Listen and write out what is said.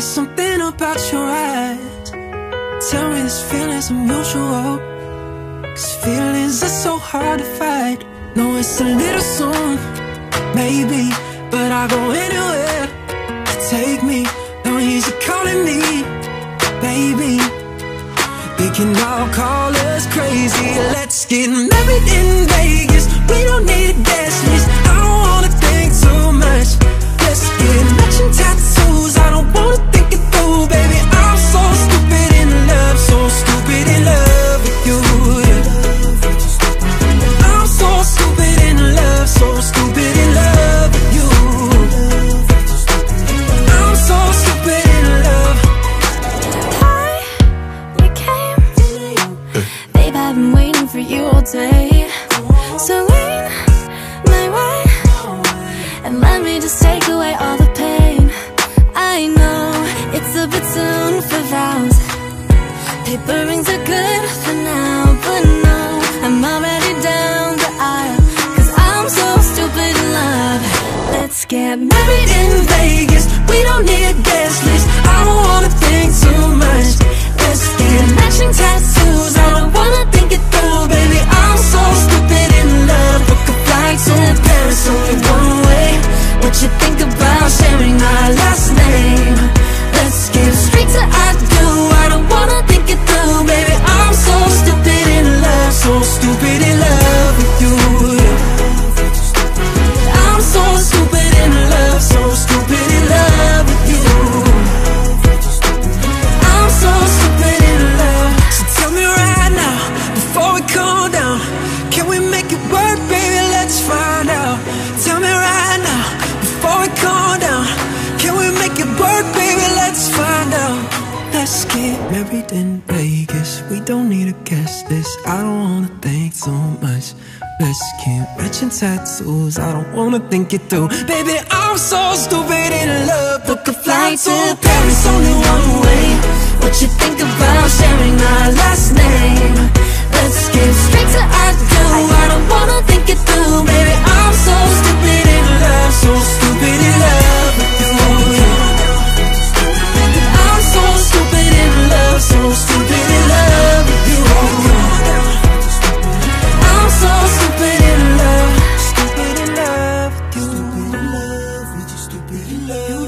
there's something about your eyes. Tell me this feeling's unusual. Cause feelings are so hard to fight. No, it's a little soon, maybe But I go anywhere. To Take me, no, he's calling me Baby. They can all call us crazy. Let's get married in I've been waiting for you all day So lean my way And let me just take away all the pain I know it's a bit soon for vows Paper rings are good for now But no, I'm already down the aisle Cause I'm so stupid in love Let's get Married in Vegas, we don't need a guest list. I don't wanna think too much. Let's get matching tattoos. Work, baby? Let's find out. Tell me right now, before we cool down, can we make it work, baby? Let's find out. Let's get married in Vegas. We don't need a guest list. I don't wanna think so much. Let's get matching tattoos. I don't wanna think it through. Baby, I'm so stupid in love. Book a flight to love.